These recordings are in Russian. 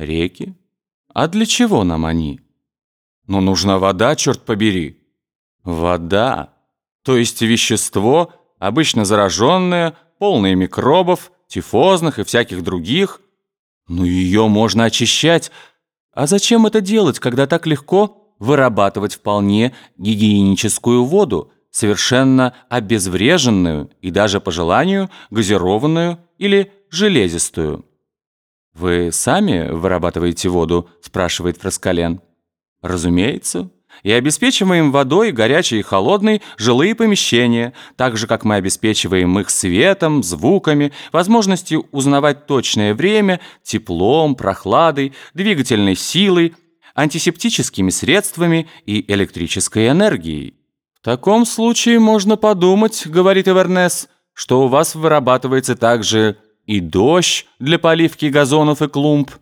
Реки? А для чего нам они? Ну, нужна вода, черт побери. Вода, то есть вещество, обычно зараженное, полное микробов, тифозных и всяких других. Ну, ее можно очищать. А зачем это делать, когда так легко вырабатывать вполне гигиеническую воду, совершенно обезвреженную и даже по желанию газированную или железистую? «Вы сами вырабатываете воду?» – спрашивает Фраскален. «Разумеется. И обеспечиваем водой, горячей и холодной, жилые помещения, так же, как мы обеспечиваем их светом, звуками, возможностью узнавать точное время, теплом, прохладой, двигательной силой, антисептическими средствами и электрической энергией. В таком случае можно подумать, говорит Эвернес, что у вас вырабатывается также и дождь для поливки газонов и клумб.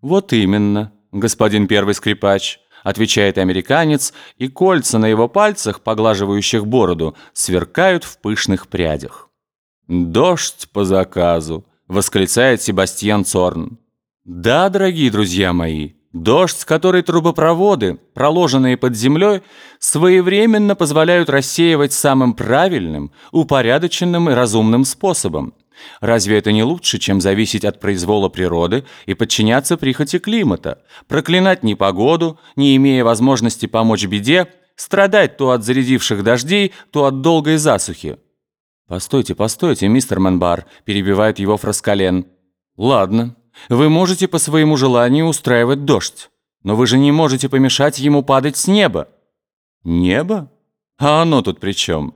Вот именно, господин первый скрипач, отвечает американец, и кольца на его пальцах, поглаживающих бороду, сверкают в пышных прядях. «Дождь по заказу», — восклицает Себастьян Цорн. «Да, дорогие друзья мои, дождь, который трубопроводы, проложенные под землей, своевременно позволяют рассеивать самым правильным, упорядоченным и разумным способом. Разве это не лучше, чем зависеть от произвола природы и подчиняться прихоти климата, проклинать непогоду, не имея возможности помочь беде, страдать то от зарядивших дождей, то от долгой засухи? «Постойте, постойте, мистер Манбар», – перебивает его Фраскален. «Ладно, вы можете по своему желанию устраивать дождь, но вы же не можете помешать ему падать с неба». «Небо? А оно тут при чем?»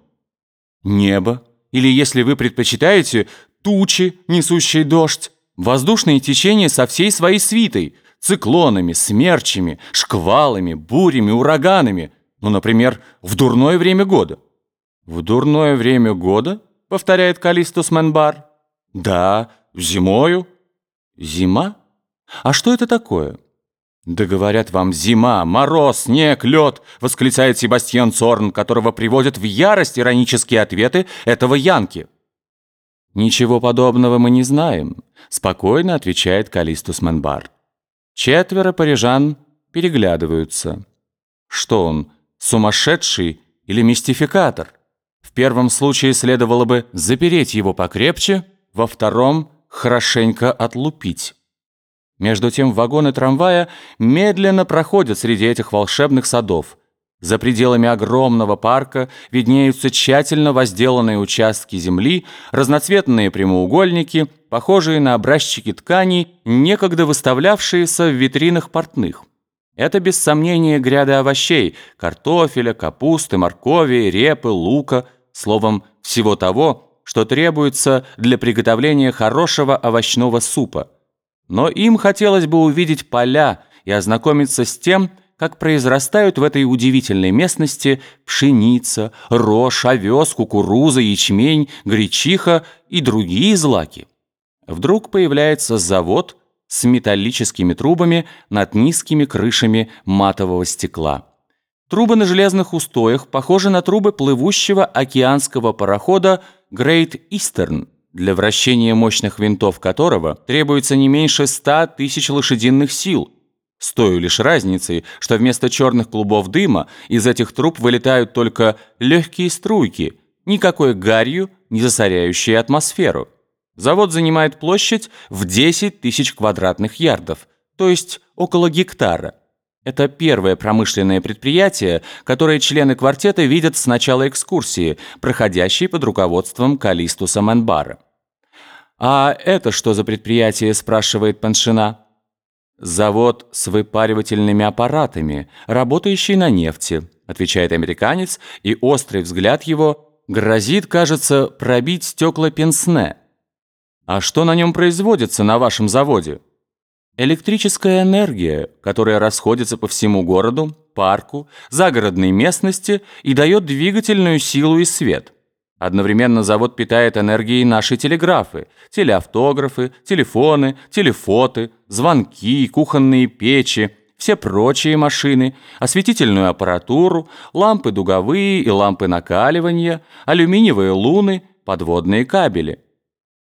«Небо. Или, если вы предпочитаете, тучи, несущие дождь, воздушные течения со всей своей свитой, циклонами, смерчами, шквалами, бурями, ураганами, ну, например, в дурное время года. «В дурное время года?» — повторяет Калистус Менбар. «Да, зимою». «Зима? А что это такое?» «Да говорят вам, зима, мороз, снег, лед!» — восклицает Себастьян Цорн, которого приводят в ярость иронические ответы этого Янки. «Ничего подобного мы не знаем», — спокойно отвечает Калистус Менбар. Четверо парижан переглядываются. Что он, сумасшедший или мистификатор? В первом случае следовало бы запереть его покрепче, во втором — хорошенько отлупить. Между тем вагоны трамвая медленно проходят среди этих волшебных садов, за пределами огромного парка виднеются тщательно возделанные участки земли, разноцветные прямоугольники, похожие на образчики тканей, некогда выставлявшиеся в витринах портных. Это без сомнения гряды овощей – картофеля, капусты, моркови, репы, лука, словом, всего того, что требуется для приготовления хорошего овощного супа. Но им хотелось бы увидеть поля и ознакомиться с тем, как произрастают в этой удивительной местности пшеница, рожь, овес, кукуруза, ячмень, гречиха и другие злаки. Вдруг появляется завод с металлическими трубами над низкими крышами матового стекла. Трубы на железных устоях похожи на трубы плывущего океанского парохода Great Eastern, для вращения мощных винтов которого требуется не меньше 100 тысяч лошадиных сил – с той лишь разницей, что вместо черных клубов дыма из этих труб вылетают только легкие струйки, никакой гарью, не засоряющие атмосферу. Завод занимает площадь в 10 тысяч квадратных ярдов, то есть около гектара. Это первое промышленное предприятие, которое члены квартета видят с начала экскурсии, проходящей под руководством Калистуса Манбара. «А это что за предприятие?» – спрашивает Паншина. «Завод с выпаривательными аппаратами, работающий на нефти», отвечает американец, и острый взгляд его грозит, кажется, пробить стекла пенсне. «А что на нем производится на вашем заводе?» Электрическая энергия, которая расходится по всему городу, парку, загородной местности и дает двигательную силу и свет – Одновременно завод питает энергией наши телеграфы, телеавтографы, телефоны, телефоты, звонки, кухонные печи, все прочие машины, осветительную аппаратуру, лампы дуговые и лампы накаливания, алюминиевые луны, подводные кабели –